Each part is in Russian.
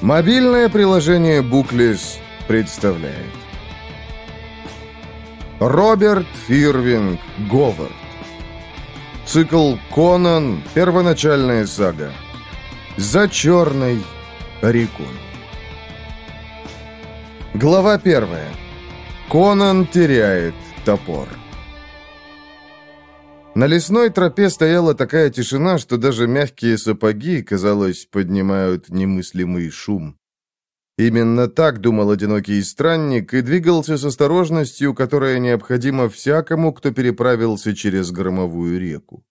Мобильное приложение Booklist представляет. Роберт Ирвинг Говард. Цикл «Конан. Первоначальная сага» За черной рекой Глава первая. Конан теряет топор на лесной тропе стояла такая тишина, что даже мягкие сапоги, казалось, поднимают немыслимый шум. Именно так думал одинокий странник и двигался с осторожностью, которая необходима всякому, кто переправился через громовую реку.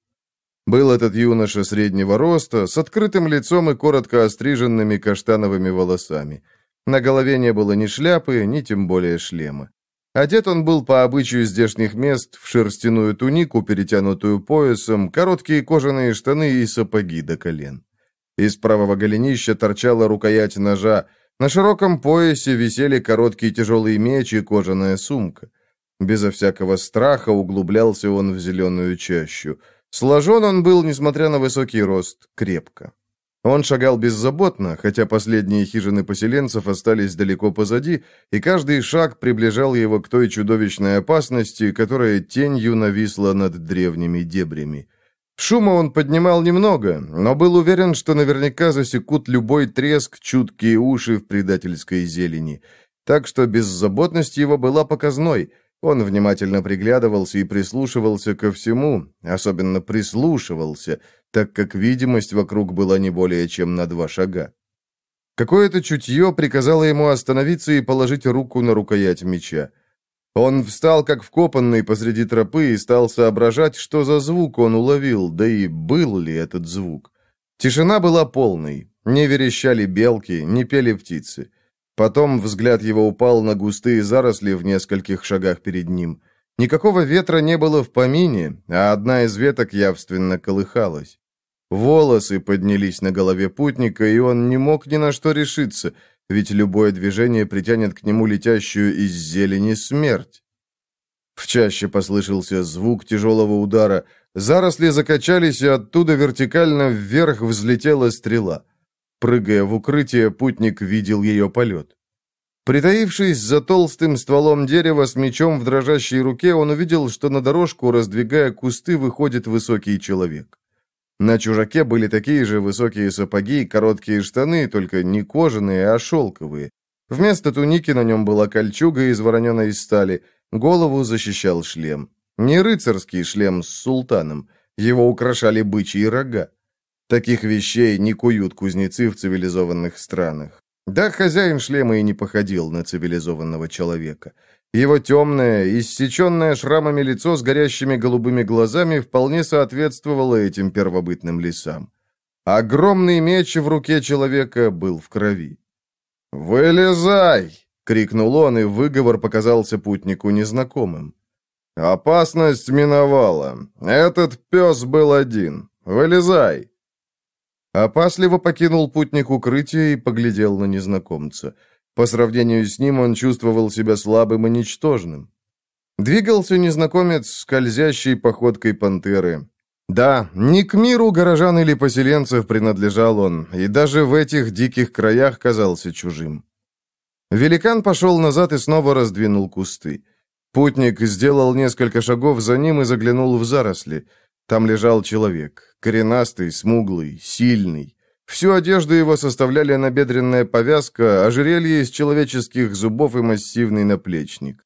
Был этот юноша среднего роста, с открытым лицом и коротко остриженными каштановыми волосами. На голове не было ни шляпы, ни тем более шлема. Одет он был по обычаю здешних мест в шерстяную тунику, перетянутую поясом, короткие кожаные штаны и сапоги до колен. Из правого голенища торчала рукоять ножа, на широком поясе висели короткий тяжелый меч и кожаная сумка. Безо всякого страха углублялся он в зеленую чащу. Сложен он был, несмотря на высокий рост, крепко. Он шагал беззаботно, хотя последние хижины поселенцев остались далеко позади, и каждый шаг приближал его к той чудовищной опасности, которая тенью нависла над древними дебрями. Шума он поднимал немного, но был уверен, что наверняка засекут любой треск чуткие уши в предательской зелени. Так что беззаботность его была показной – он внимательно приглядывался и прислушивался ко всему, особенно прислушивался, так как видимость вокруг была не более чем на два шага. Какое-то чутье приказало ему остановиться и положить руку на рукоять меча. Он встал как вкопанный посреди тропы и стал соображать, что за звук он уловил, да и был ли этот звук. Тишина была полной, не верещали белки, не пели птицы. Потом взгляд его упал на густые заросли в нескольких шагах перед ним. Никакого ветра не было в помине, а одна из веток явственно колыхалась. Волосы поднялись на голове путника, и он не мог ни на что решиться, ведь любое движение притянет к нему летящую из зелени смерть. В чаще послышался звук тяжелого удара, заросли закачались, и оттуда вертикально вверх взлетела стрела. Прыгая в укрытие, путник видел ее полет. Притаившись за толстым стволом дерева с мечом в дрожащей руке, он увидел, что на дорожку, раздвигая кусты, выходит высокий человек. На чужаке были такие же высокие сапоги и короткие штаны, только не кожаные, а шелковые. Вместо туники на нем была кольчуга из вороненой стали, голову защищал шлем. Не рыцарский шлем с султаном, его украшали бычьи рога. Таких вещей не куют кузнецы в цивилизованных странах. Да, хозяин шлема и не походил на цивилизованного человека. Его темное, иссеченное шрамами лицо с горящими голубыми глазами вполне соответствовало этим первобытным лесам. Огромный меч в руке человека был в крови. «Вылезай!» — крикнул он, и выговор показался путнику незнакомым. «Опасность миновала. Этот пес был один. Вылезай!» Опасливо покинул путник укрытие и поглядел на незнакомца. По сравнению с ним он чувствовал себя слабым и ничтожным. Двигался незнакомец скользящей походкой пантеры. Да, не к миру горожан или поселенцев принадлежал он, и даже в этих диких краях казался чужим. Великан пошел назад и снова раздвинул кусты. Путник сделал несколько шагов за ним и заглянул в заросли. Там лежал человек, коренастый, смуглый, сильный. Всю одежду его составляли набедренная повязка, ожерелье из человеческих зубов и массивный наплечник.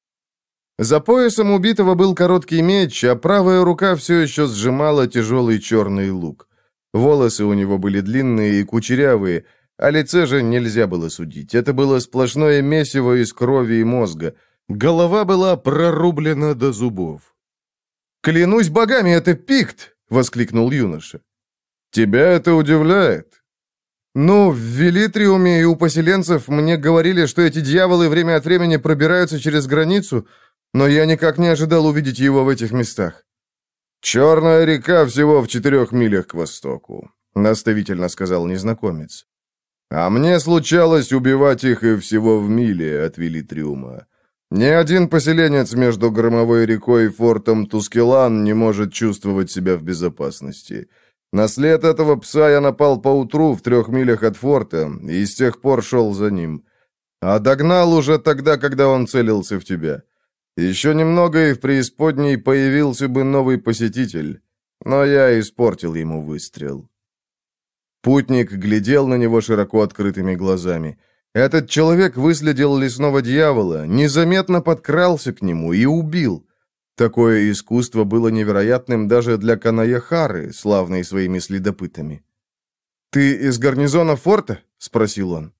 За поясом убитого был короткий меч, а правая рука все еще сжимала тяжелый черный лук. Волосы у него были длинные и кучерявые, о лице же нельзя было судить. Это было сплошное месиво из крови и мозга. Голова была прорублена до зубов. «Клянусь богами, это пикт!» — воскликнул юноша. «Тебя это удивляет?» «Ну, в Велитриуме и у поселенцев мне говорили, что эти дьяволы время от времени пробираются через границу, но я никак не ожидал увидеть его в этих местах». «Черная река всего в четырех милях к востоку», — наставительно сказал незнакомец. «А мне случалось убивать их и всего в миле от Велитриума. Ни один поселенец между Громовой рекой и фортом Тускелан не может чувствовать себя в безопасности. На след этого пса я напал поутру в трех милях от форта, и с тех пор шел за ним. А догнал уже тогда, когда он целился в тебя. Еще немного, и в преисподней появился бы новый посетитель. Но я испортил ему выстрел. Путник глядел на него широко открытыми глазами. Этот человек выследил лесного дьявола, незаметно подкрался к нему и убил. Такое искусство было невероятным даже для Канаяхары, славной своими следопытами. «Ты из гарнизона форта?» — спросил он.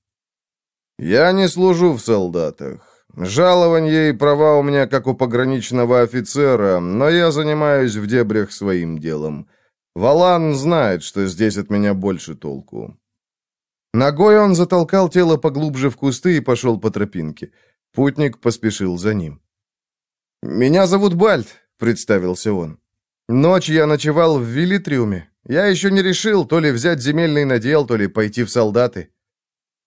«Я не служу в солдатах. Жалование и права у меня, как у пограничного офицера, но я занимаюсь в дебрях своим делом. Валан знает, что здесь от меня больше толку». Ногой он затолкал тело поглубже в кусты и пошел по тропинке. Путник поспешил за ним. «Меня зовут Бальт», — представился он. «Ночь я ночевал в Вилитриуме. Я еще не решил, то ли взять земельный надел, то ли пойти в солдаты».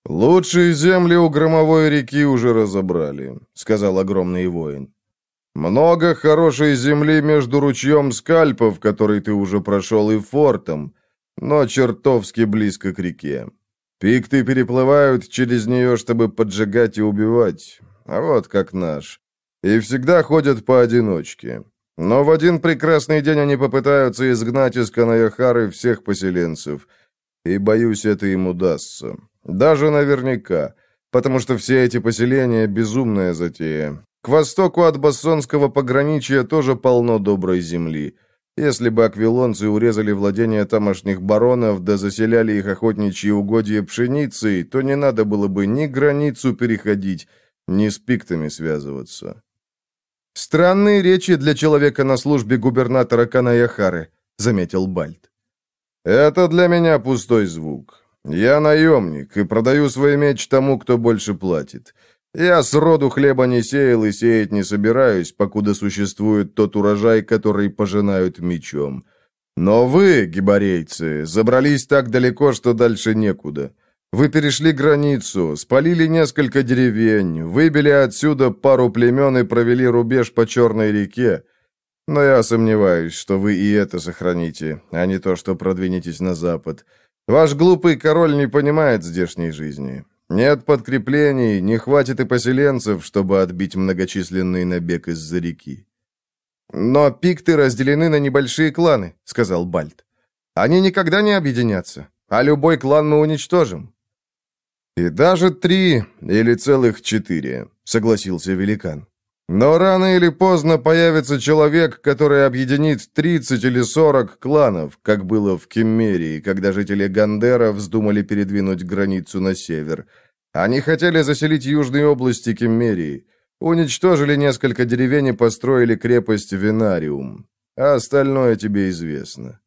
«Лучшие земли у громовой реки уже разобрали», — сказал огромный воин. «Много хорошей земли между ручьем скальпов, который ты уже прошел, и фортом, но чертовски близко к реке. Пикты переплывают через нее, чтобы поджигать и убивать, а вот как наш и всегда ходят поодиночке. Но в один прекрасный день они попытаются изгнать из Канаяхары всех поселенцев. И, боюсь, это им удастся. Даже наверняка. Потому что все эти поселения – безумная затея. К востоку от Бассонского пограничья тоже полно доброй земли. Если бы аквилонцы урезали владения тамошних баронов, да заселяли их охотничьи угодья пшеницей, то не надо было бы ни границу переходить, ни с пиктами связываться. «Странные речи для человека на службе губернатора Канаяхары», — заметил Бальт. «Это для меня пустой звук. Я наемник и продаю свой меч тому, кто больше платит. Я сроду хлеба не сеял и сеять не собираюсь, покуда существует тот урожай, который пожинают мечом. Но вы, гибарейцы, забрались так далеко, что дальше некуда». Вы перешли границу, спалили несколько деревень, выбили отсюда пару племен и провели рубеж по Черной реке. Но я сомневаюсь, что вы и это сохраните, а не то, что продвинетесь на запад. Ваш глупый король не понимает здешней жизни. Нет подкреплений, не хватит и поселенцев, чтобы отбить многочисленный набег из-за реки. «Но пикты разделены на небольшие кланы», — сказал Бальт. «Они никогда не объединятся, а любой клан мы уничтожим. «И даже три или целых четыре», — согласился великан. «Но рано или поздно появится человек, который объединит 30 или 40 кланов, как было в Кеммерии, когда жители Гандера вздумали передвинуть границу на север. Они хотели заселить южные области Кеммерии, уничтожили несколько деревень и построили крепость Винариум. А остальное тебе известно».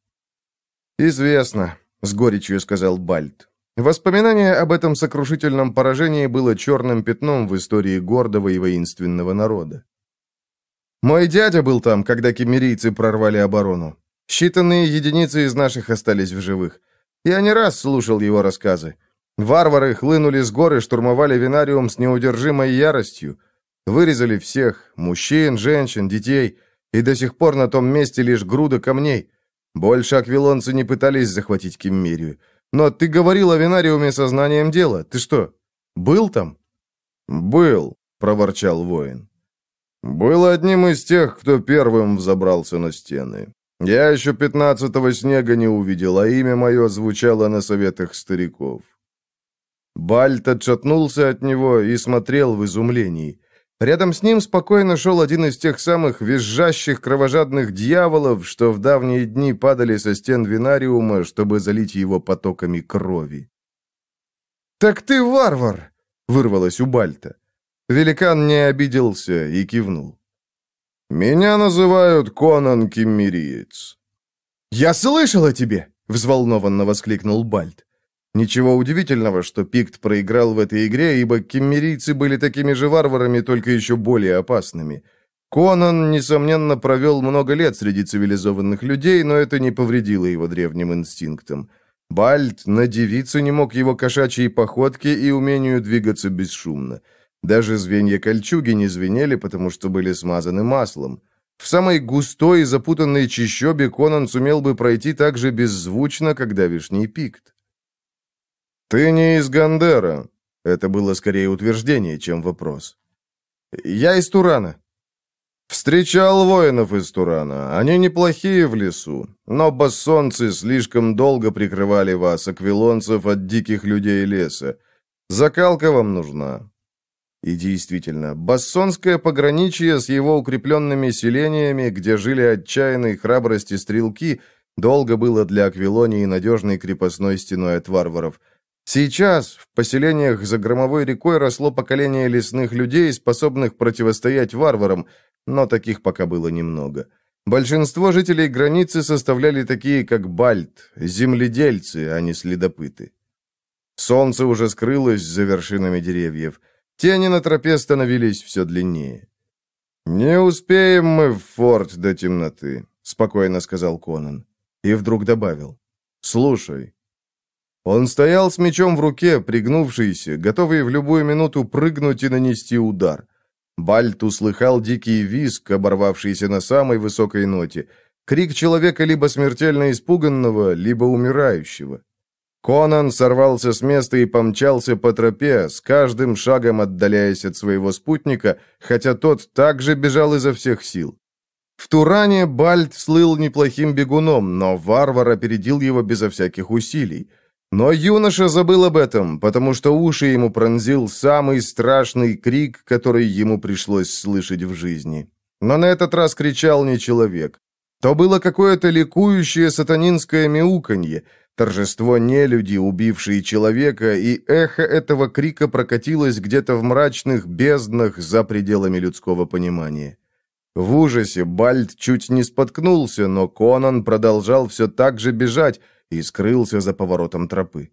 «Известно», — с горечью сказал Бальт. Воспоминание об этом сокрушительном поражении было черным пятном в истории гордого и воинственного народа. Мой дядя был там, когда кемерийцы прорвали оборону. Считанные единицы из наших остались в живых. Я не раз слушал его рассказы. Варвары хлынули с горы, штурмовали Винариум с неудержимой яростью. Вырезали всех – мужчин, женщин, детей. И до сих пор на том месте лишь груда камней. Больше аквилонцы не пытались захватить Кеммерию. Но ты говорил о винариуме сознанием дела. Ты что, был там?» «Был», — проворчал воин. «Был одним из тех, кто первым взобрался на стены. Я еще пятнадцатого снега не увидел, а имя мое звучало на советах стариков». Бальт отшатнулся от него и смотрел в изумлении. Рядом с ним спокойно шел один из тех самых визжащих кровожадных дьяволов, что в давние дни падали со стен винариума, чтобы залить его потоками крови. «Так ты варвар!» — вырвалось у Бальта. Великан не обиделся и кивнул. «Меня называют Конан Киммериец». «Я слышал о тебе!» — взволнованно воскликнул Бальт. Ничего удивительного, что Пикт проиграл в этой игре, ибо кеммерийцы были такими же варварами, только еще более опасными. Конан, несомненно, провел много лет среди цивилизованных людей, но это не повредило его древним инстинктам. Бальд надевиться не мог его кошачьей походке и умению двигаться бесшумно. Даже звенья кольчуги не звенели, потому что были смазаны маслом. В самой густой и запутанной чащобе Конан сумел бы пройти так же беззвучно, как давишний пикт. «Ты не из Гандера», — это было скорее утверждение, чем вопрос. «Я из Турана». «Встречал воинов из Турана. Они неплохие в лесу, но бассонцы слишком долго прикрывали вас, аквилонцев, от диких людей леса. Закалка вам нужна». И действительно, бассонское пограничье с его укрепленными селениями, где жили отчаянные храбрости стрелки, долго было для Аквилонии надежной крепостной стеной от варваров – Сейчас в поселениях за громовой рекой росло поколение лесных людей, способных противостоять варварам, но таких пока было немного. Большинство жителей границы составляли такие, как Бальт, земледельцы, а не следопыты. Солнце уже скрылось за вершинами деревьев. Тени на тропе становились все длиннее. «Не успеем мы в форт до темноты», — спокойно сказал Конан. И вдруг добавил. «Слушай, он стоял с мечом в руке, пригнувшийся, готовый в любую минуту прыгнуть и нанести удар. Бальт услыхал дикий визг, оборвавшийся на самой высокой ноте. Крик человека либо смертельно испуганного, либо умирающего. Конан сорвался с места и помчался по тропе, с каждым шагом отдаляясь от своего спутника, хотя тот также бежал изо всех сил. В Туране Бальт слыл неплохим бегуном, но варвар опередил его безо всяких усилий. Но юноша забыл об этом, потому что уши ему пронзил самый страшный крик, который ему пришлось слышать в жизни. Но на этот раз кричал не человек. То было какое-то ликующее сатанинское мяуканье, торжество нелюди, убившие человека, и эхо этого крика прокатилось где-то в мрачных безднах за пределами людского понимания. В ужасе Бальд чуть не споткнулся, но Конан продолжал все так же бежать, и скрылся за поворотом тропы.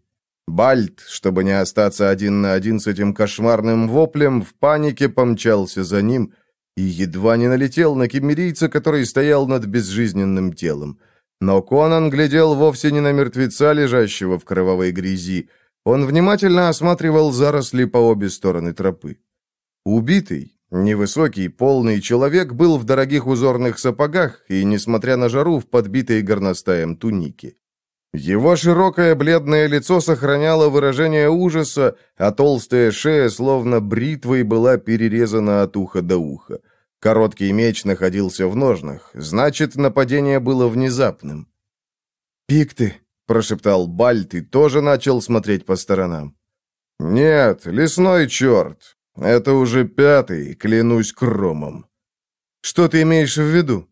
Бальт, чтобы не остаться один на один с этим кошмарным воплем, в панике помчался за ним и едва не налетел на кемерийца, который стоял над безжизненным телом. Но Конан глядел вовсе не на мертвеца, лежащего в кровавой грязи. Он внимательно осматривал заросли по обе стороны тропы. Убитый, невысокий, полный человек был в дорогих узорных сапогах и, несмотря на жару, в подбитой горностаем тунике. Его широкое бледное лицо сохраняло выражение ужаса, а толстая шея, словно бритвой, была перерезана от уха до уха. Короткий меч находился в ножнах, значит, нападение было внезапным. «Пикты!» — прошептал Бальт и тоже начал смотреть по сторонам. «Нет, лесной черт. Это уже пятый, клянусь кромом». «Что ты имеешь в виду?»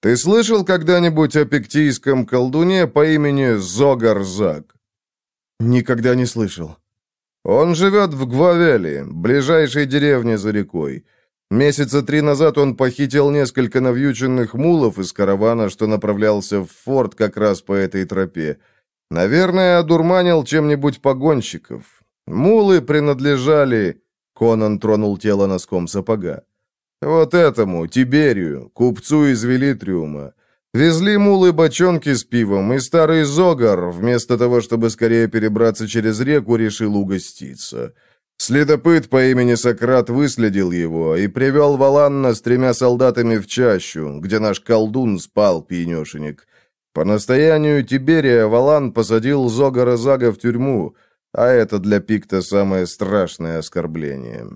Ты слышал когда-нибудь о пиктийском колдуне по имени Зогарзак? Никогда не слышал. Он живет в Гвавели, ближайшей деревне за рекой. Месяца три назад он похитил несколько навьюченных мулов из каравана, что направлялся в форт как раз по этой тропе. Наверное, одурманил чем-нибудь погонщиков. Мулы принадлежали... Конан тронул тело носком сапога. «Вот этому, Тиберию, купцу из Велитриума. Везли мулы бочонки с пивом, и старый Зогар, вместо того, чтобы скорее перебраться через реку, решил угоститься. Следопыт по имени Сократ выследил его и привел Валанна с тремя солдатами в чащу, где наш колдун спал, пьянешенек. По настоянию Тиберия Валан посадил Зогара Зага в тюрьму, а это для Пикта самое страшное оскорбление».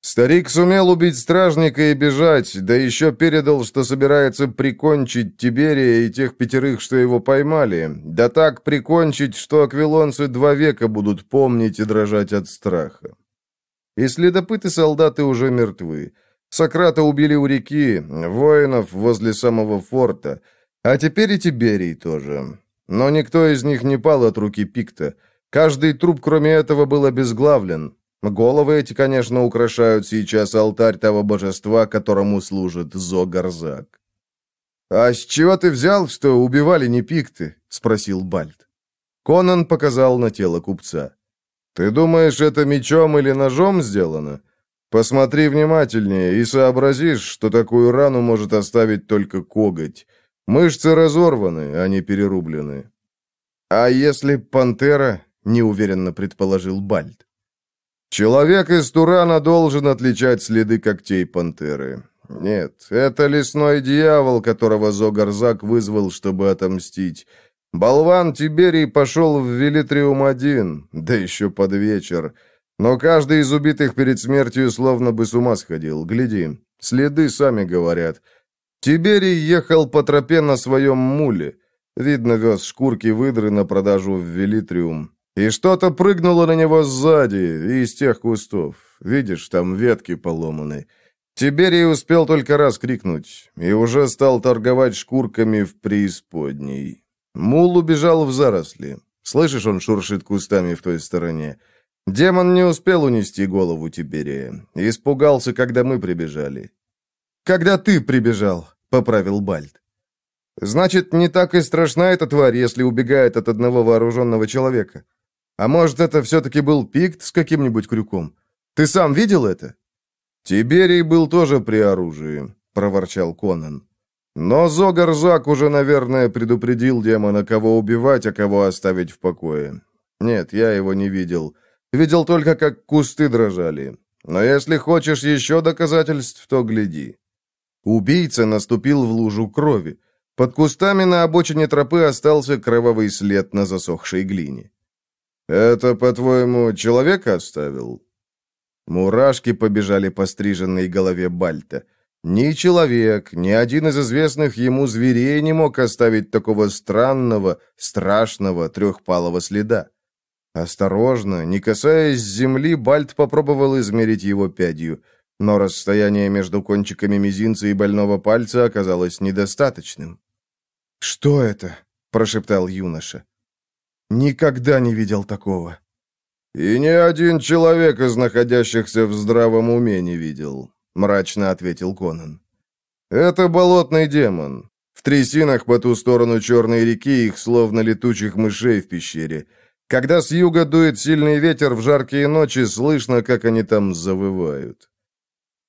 Старик сумел убить стражника и бежать, да еще передал, что собирается прикончить Тиберия и тех пятерых, что его поймали. Да так прикончить, что аквилонцы два века будут помнить и дрожать от страха. И следопыты-солдаты уже мертвы. Сократа убили у реки, воинов возле самого форта, а теперь и Тиберий тоже. Но никто из них не пал от руки Пикта. Каждый труп, кроме этого, был обезглавлен. Головы эти, конечно, украшают сейчас алтарь того божества, которому служит Зогарзак. «А с чего ты взял, что убивали не пикты?» — спросил Бальт. Конан показал на тело купца. «Ты думаешь, это мечом или ножом сделано? Посмотри внимательнее и сообразишь, что такую рану может оставить только коготь. Мышцы разорваны, а не перерублены». «А если пантера?» — неуверенно предположил Бальт. Человек из Турана должен отличать следы когтей пантеры. Нет, это лесной дьявол, которого Зогарзак вызвал, чтобы отомстить. Болван Тиберий пошел в Велитриум-1, да еще под вечер. Но каждый из убитых перед смертью словно бы с ума сходил. Гляди, следы сами говорят. Тиберий ехал по тропе на своем муле. Видно, вез шкурки выдры на продажу в Велитриум. И что-то прыгнуло на него сзади, из тех кустов. Видишь, там ветки поломаны. Тиберий успел только раз крикнуть, и уже стал торговать шкурками в преисподней. Мул убежал в заросли. Слышишь, он шуршит кустами в той стороне. Демон не успел унести голову Тиберия. Испугался, когда мы прибежали. «Когда ты прибежал», — поправил Бальт. «Значит, не так и страшна эта тварь, если убегает от одного вооруженного человека. А может, это все-таки был пикт с каким-нибудь крюком? Ты сам видел это?» «Тиберий был тоже при оружии», — проворчал Конан. «Но Зогарзак уже, наверное, предупредил демона, кого убивать, а кого оставить в покое. Нет, я его не видел. Видел только, как кусты дрожали. Но если хочешь еще доказательств, то гляди». Убийца наступил в лужу крови. Под кустами на обочине тропы остался кровавый след на засохшей глине. «Это, по-твоему, человек оставил?» Мурашки побежали по стриженной голове Бальта. Ни человек, ни один из известных ему зверей не мог оставить такого странного, страшного трехпалого следа. Осторожно, не касаясь земли, Бальт попробовал измерить его пядью, но расстояние между кончиками мизинца и больного пальца оказалось недостаточным. «Что это?» – прошептал юноша. «Никогда не видел такого». «И ни один человек из находящихся в здравом уме не видел», — мрачно ответил Конан. «Это болотный демон. В трясинах по ту сторону Черной реки их словно летучих мышей в пещере. Когда с юга дует сильный ветер в жаркие ночи, слышно, как они там завывают».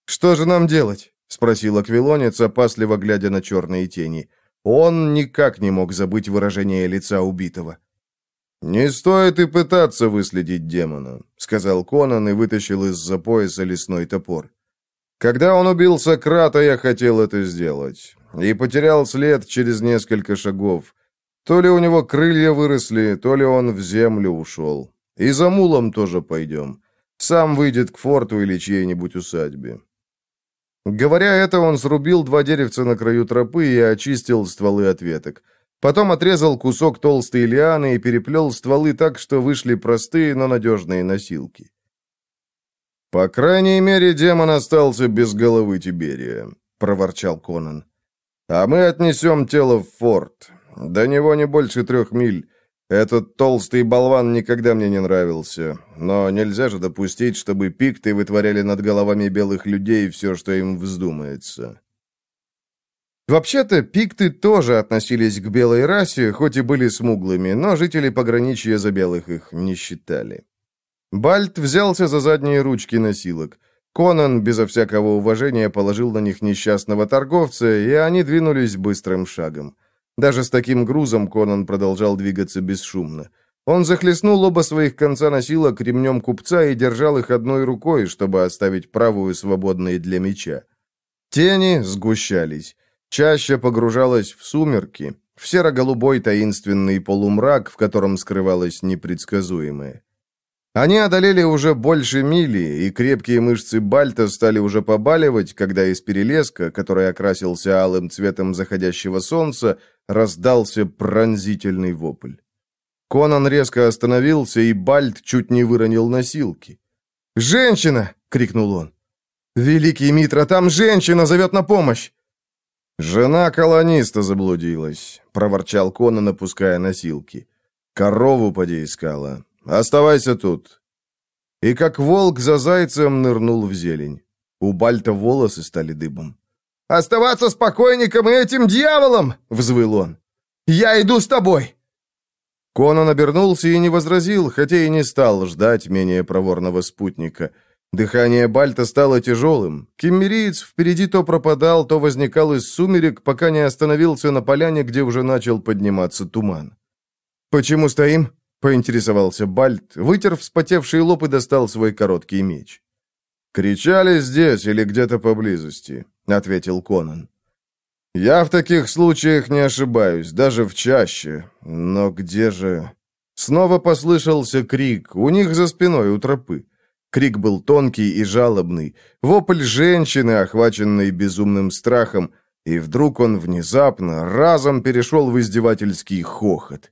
«Что же нам делать?» — спросил Аквилонец, опасливо глядя на черные тени. Он никак не мог забыть выражение лица убитого. «Не стоит и пытаться выследить демона», — сказал Конан и вытащил из-за пояса лесной топор. «Когда он убил Сократа, я хотел это сделать. И потерял след через несколько шагов. То ли у него крылья выросли, то ли он в землю ушел. И за мулом тоже пойдем. Сам выйдет к форту или чьей-нибудь усадьбе». Говоря это, он срубил два деревца на краю тропы и очистил стволы от веток. Потом отрезал кусок толстой лианы и переплел стволы так, что вышли простые, но надежные носилки. «По крайней мере, демон остался без головы Тиберия», — проворчал Конан. «А мы отнесем тело в форт. До него не больше трех миль. Этот толстый болван никогда мне не нравился. Но нельзя же допустить, чтобы пикты вытворяли над головами белых людей все, что им вздумается». Вообще-то, пикты тоже относились к белой расе, хоть и были смуглыми, но жители пограничья за белых их не считали. Бальт взялся за задние ручки носилок. Конан безо всякого уважения положил на них несчастного торговца, и они двинулись быстрым шагом. Даже с таким грузом Конан продолжал двигаться бесшумно. Он захлестнул оба своих конца носилок ремнем купца и держал их одной рукой, чтобы оставить правую свободной для меча. Тени сгущались. Чаще погружалась в сумерки, в серо-голубой таинственный полумрак, в котором скрывалось непредсказуемое. Они одолели уже больше мили, и крепкие мышцы Бальта стали уже побаливать, когда из перелеска, который окрасился алым цветом заходящего солнца, раздался пронзительный вопль. Конан резко остановился, и Бальт чуть не выронил носилки. «Женщина!» — крикнул он. «Великий Митра, там женщина зовет на помощь!» «Жена колониста заблудилась», — проворчал Конан, опуская носилки. «Корову поди искала. Оставайся тут». И как волк за зайцем нырнул в зелень. У Бальта волосы стали дыбом. «Оставаться с покойником и этим дьяволом!» — взвыл он. «Я иду с тобой!» Конан обернулся и не возразил, хотя и не стал ждать менее проворного спутника — Дыхание Бальта стало тяжелым. Киммериец впереди то пропадал, то возникал из сумерек, пока не остановился на поляне, где уже начал подниматься туман. «Почему стоим?» — поинтересовался Бальт, вытер вспотевший лоб и достал свой короткий меч. «Кричали здесь или где-то поблизости. ответил Конан. «Я в таких случаях не ошибаюсь, даже в чаще. Но где же...» Снова послышался крик, у них за спиной, у тропы. Крик был тонкий и жалобный, вопль женщины, охваченной безумным страхом, и вдруг он внезапно, разом перешел в издевательский хохот.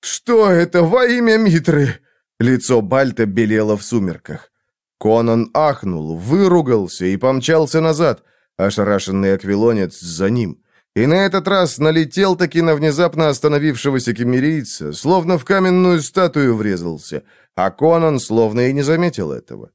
«Что это во имя Митры?» Лицо Бальта белело в сумерках. Конан ахнул, выругался и помчался назад, ошарашенный аквилонец за ним. И на этот раз налетел таки на внезапно остановившегося кемерийца, словно в каменную статую врезался, а Конан словно и не заметил этого.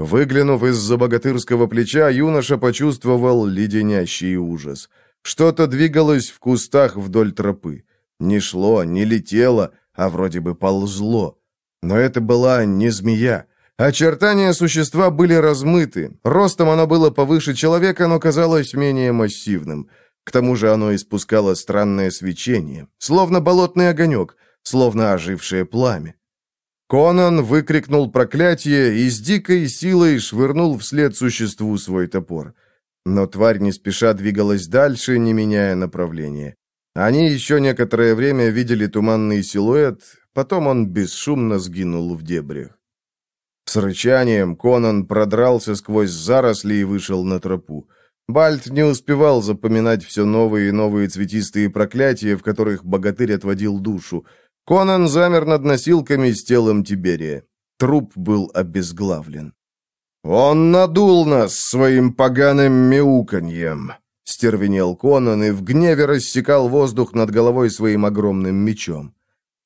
Выглянув из-за богатырского плеча, юноша почувствовал леденящий ужас. Что-то двигалось в кустах вдоль тропы. Не шло, не летело, а вроде бы ползло. Но это была не змея. Очертания существа были размыты. Ростом оно было повыше человека, но казалось менее массивным. К тому же оно испускало странное свечение, словно болотный огонек, словно ожившее пламя. Конан выкрикнул проклятие и с дикой силой швырнул вслед существу свой топор. Но тварь не спеша двигалась дальше, не меняя направления. Они еще некоторое время видели туманный силуэт, потом он бесшумно сгинул в дебрях. С рычанием Конан продрался сквозь заросли и вышел на тропу. Бальт не успевал запоминать все новые и новые цветистые проклятия, в которых богатырь отводил душу. Конан замер над носилками с телом Тиберия. Труп был обезглавлен. «Он надул нас своим поганым мяуканьем!» — стервенел Конан и в гневе рассекал воздух над головой своим огромным мечом.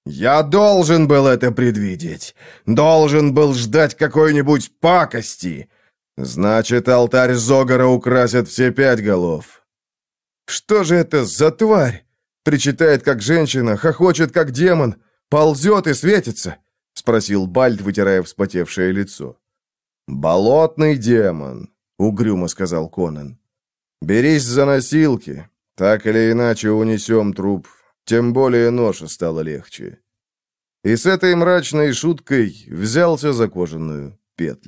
«Я должен был это предвидеть! Должен был ждать какой-нибудь пакости! Значит, алтарь Зогара украсят все пять голов. Что же это за тварь? Причитает, как женщина, хохочет, как демон, ползет и светится? Спросил Бальд, вытирая вспотевшее лицо. «Болотный демон», — угрюмо сказал Конан. «Берись за носилки. Так или иначе унесем труп. Тем более ноша стало легче». И с этой мрачной шуткой взялся за кожаную петлю.